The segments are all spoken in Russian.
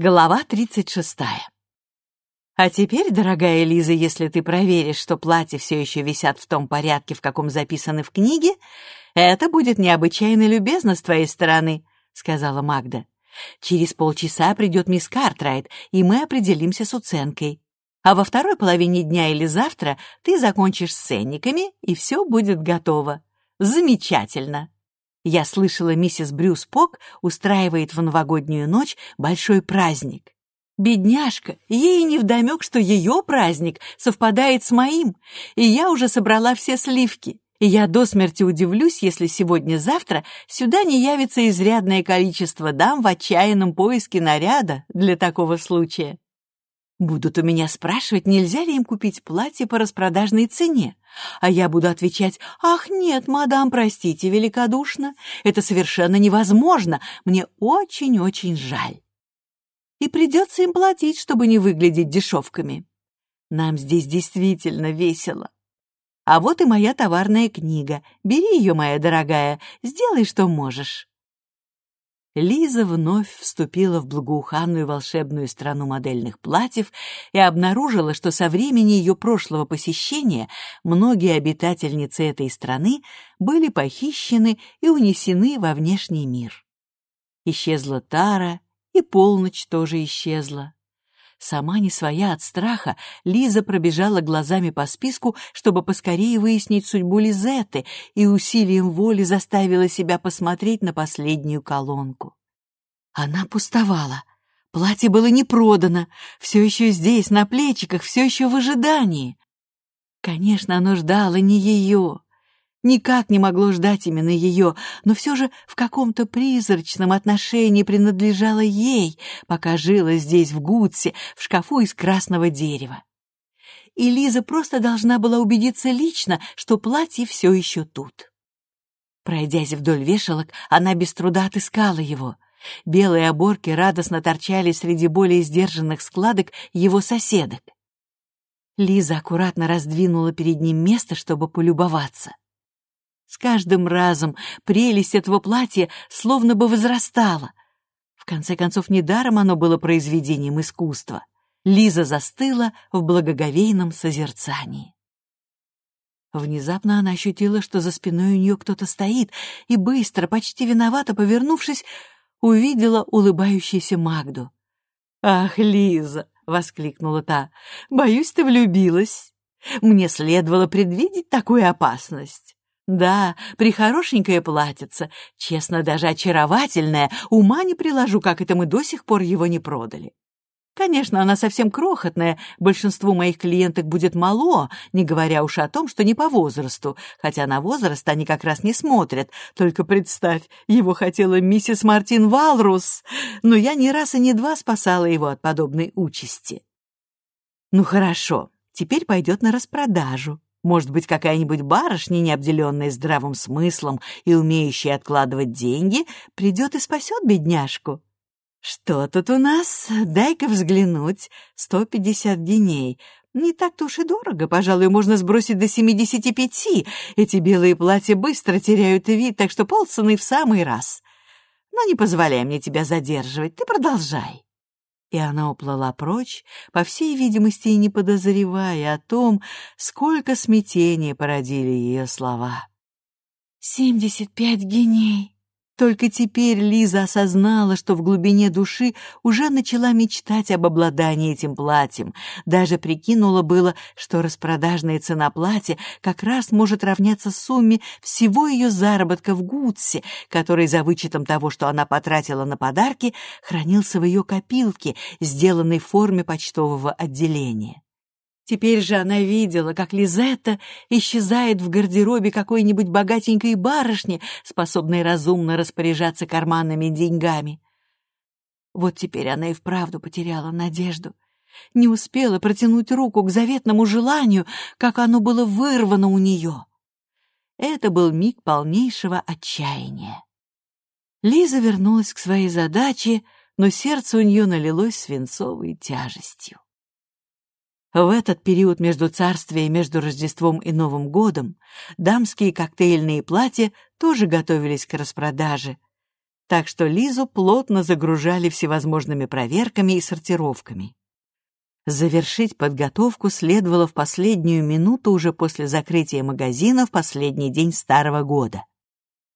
Глава 36. А теперь, дорогая Лиза, если ты проверишь, что платья все еще висят в том порядке, в каком записаны в книге, это будет необычайно любезно с твоей стороны, сказала Магда. Через полчаса придет мисс Картрайт, и мы определимся с уценкой. А во второй половине дня или завтра ты закончишь с ценниками, и все будет готово. Замечательно. Я слышала, миссис Брюс Пок устраивает в новогоднюю ночь большой праздник. Бедняжка, ей невдомек, что ее праздник совпадает с моим, и я уже собрала все сливки. И я до смерти удивлюсь, если сегодня-завтра сюда не явится изрядное количество дам в отчаянном поиске наряда для такого случая. Будут у меня спрашивать, нельзя ли им купить платье по распродажной цене. А я буду отвечать, «Ах, нет, мадам, простите великодушно, это совершенно невозможно, мне очень-очень жаль». И придется им платить, чтобы не выглядеть дешевками. Нам здесь действительно весело. А вот и моя товарная книга. Бери ее, моя дорогая, сделай, что можешь. Лиза вновь вступила в благоуханную волшебную страну модельных платьев и обнаружила, что со времени ее прошлого посещения многие обитательницы этой страны были похищены и унесены во внешний мир. Исчезла Тара, и полночь тоже исчезла. Сама не своя от страха, Лиза пробежала глазами по списку, чтобы поскорее выяснить судьбу Лизетты, и усилием воли заставила себя посмотреть на последнюю колонку. Она пустовала. Платье было не продано, все еще здесь, на плечиках, все еще в ожидании. Конечно, оно ждало не ее никак не могло ждать именно ее, но все же в каком-то призрачном отношении принадлежало ей, пока жила здесь, в Гудсе, в шкафу из красного дерева. И Лиза просто должна была убедиться лично, что платье все еще тут. Пройдясь вдоль вешалок, она без труда отыскала его. Белые оборки радостно торчали среди более сдержанных складок его соседок. Лиза аккуратно раздвинула перед ним место, чтобы полюбоваться. С каждым разом прелесть этого платья словно бы возрастала. В конце концов, недаром оно было произведением искусства. Лиза застыла в благоговейном созерцании. Внезапно она ощутила, что за спиной у нее кто-то стоит, и быстро, почти виновато повернувшись, увидела улыбающуюся Магду. «Ах, Лиза!» — воскликнула та. «Боюсь, ты влюбилась. Мне следовало предвидеть такую опасность». Да, прихорошенькое платьице, честно, даже очаровательное, ума не приложу, как это мы до сих пор его не продали. Конечно, она совсем крохотная, большинству моих клиенток будет мало, не говоря уж о том, что не по возрасту, хотя на возраст они как раз не смотрят. Только представь, его хотела миссис Мартин Валрус, но я ни раз и ни два спасала его от подобной участи. Ну хорошо, теперь пойдет на распродажу. Может быть, какая-нибудь барышня, не обделенная здравым смыслом и умеющая откладывать деньги, придет и спасет бедняжку. Что тут у нас? Дай-ка взглянуть. Сто пятьдесят геней. Не так-то уж и дорого, пожалуй, можно сбросить до семидесяти пяти. Эти белые платья быстро теряют вид, так что полцены в самый раз. Но не позволяй мне тебя задерживать, ты продолжай и она уплыла прочь, по всей видимости, и не подозревая о том, сколько смятения породили ее слова. «Семьдесят пять геней!» Только теперь Лиза осознала, что в глубине души уже начала мечтать об обладании этим платьем. Даже прикинула было, что распродажная цена платья как раз может равняться сумме всего ее заработка в Гудсе, который за вычетом того, что она потратила на подарки, хранился в ее копилке, сделанной в форме почтового отделения. Теперь же она видела, как Лизетта исчезает в гардеробе какой-нибудь богатенькой барышни, способной разумно распоряжаться карманными деньгами. Вот теперь она и вправду потеряла надежду. Не успела протянуть руку к заветному желанию, как оно было вырвано у нее. Это был миг полнейшего отчаяния. Лиза вернулась к своей задаче, но сердце у нее налилось свинцовой тяжестью. В этот период между царствием, между Рождеством и Новым годом дамские коктейльные платья тоже готовились к распродаже. так что Лизу плотно загружали всевозможными проверками и сортировками. Завершить подготовку следовало в последнюю минуту уже после закрытия магазина в последний день Старого года.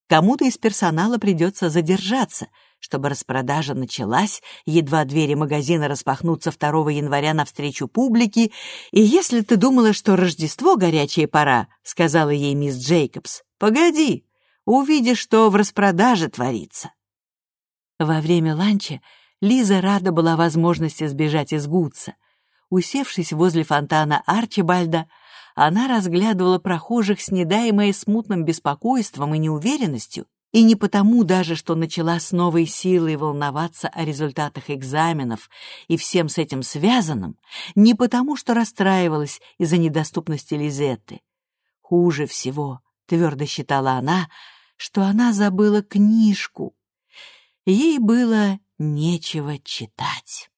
Кому-то из персонала придется задержаться, чтобы распродажа началась, едва двери магазина распахнутся 2 января навстречу публике, и если ты думала, что Рождество — горячая пора, — сказала ей мисс Джейкобс, — погоди, увидишь, что в распродаже творится. Во время ланча Лиза рада была возможности сбежать из Гудса. Усевшись возле фонтана Арчибальда, она разглядывала прохожих с недаемой смутным беспокойством и неуверенностью, и не потому даже, что начала с новой силой волноваться о результатах экзаменов и всем с этим связанным, не потому, что расстраивалась из-за недоступности Лизетты. Хуже всего, твердо считала она, что она забыла книжку. Ей было нечего читать.